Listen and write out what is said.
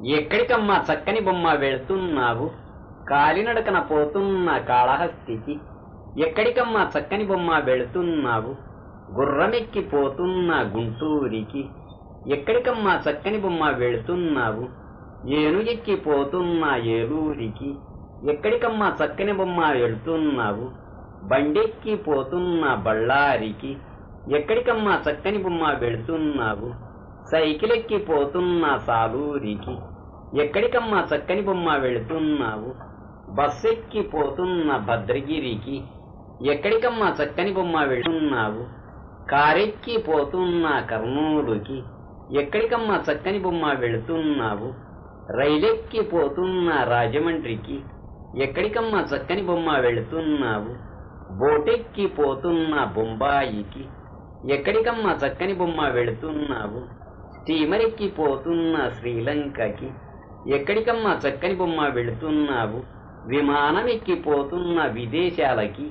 ఎక్కడికమ్మా చక్కని బొమ్మ వెళ్తున్నావు? కాలినడకన పోతున్న కాళహస్తికి ఎక్కడికమ్మా చక్కని బొమ్మ వెళుతున్నావు? గుర్రమెక్కి పోతున్న గుంటూరికి ఎక్కడికమ్మా చక్కని బొమ్మ వెళుతున్నావు? ఏను ఎక్కి పోతున్న ఏలూరికి ఎక్కడికమ్మా చక్కని బొమ్మ వెళుతున్నావు? బండెక్కి పోతున్న బళ్ళారికి ఎక్కడికమ్మా చక్కని బొమ్మ వెళుతున్నావు? సైకిల్ ఎక్కి పోతున్న సాలూరికి ఎక్కడికమ్మా చక్కని బొమ్మ వెళుతున్నావు? బస్సు పోతున్న భద్రగిరికి ఎక్కడికమ్మా చక్కని బొమ్మ వెళుతున్నావు? కారెక్కి పోతున్న కర్నూలుకి ఎక్కడికమ్మా చక్కని బొమ్మ వెళుతున్నావు? రైలెక్కి పోతున్న రాజమండ్రికి ఎక్కడికమ్మా చక్కని బొమ్మ వెళుతున్నావు? బోటెక్కి పోతున్న బొంబాయికి ఎక్కడికమ్మా చక్కని బొమ్మ వెళుతున్నావు? స్టీమర్ పోతున్న శ్రీలంకకి ఎక్కడికమ్మా చక్కని బొమ్మ వెళుతున్నావు? విమానం పోతున్న విదేశాలకి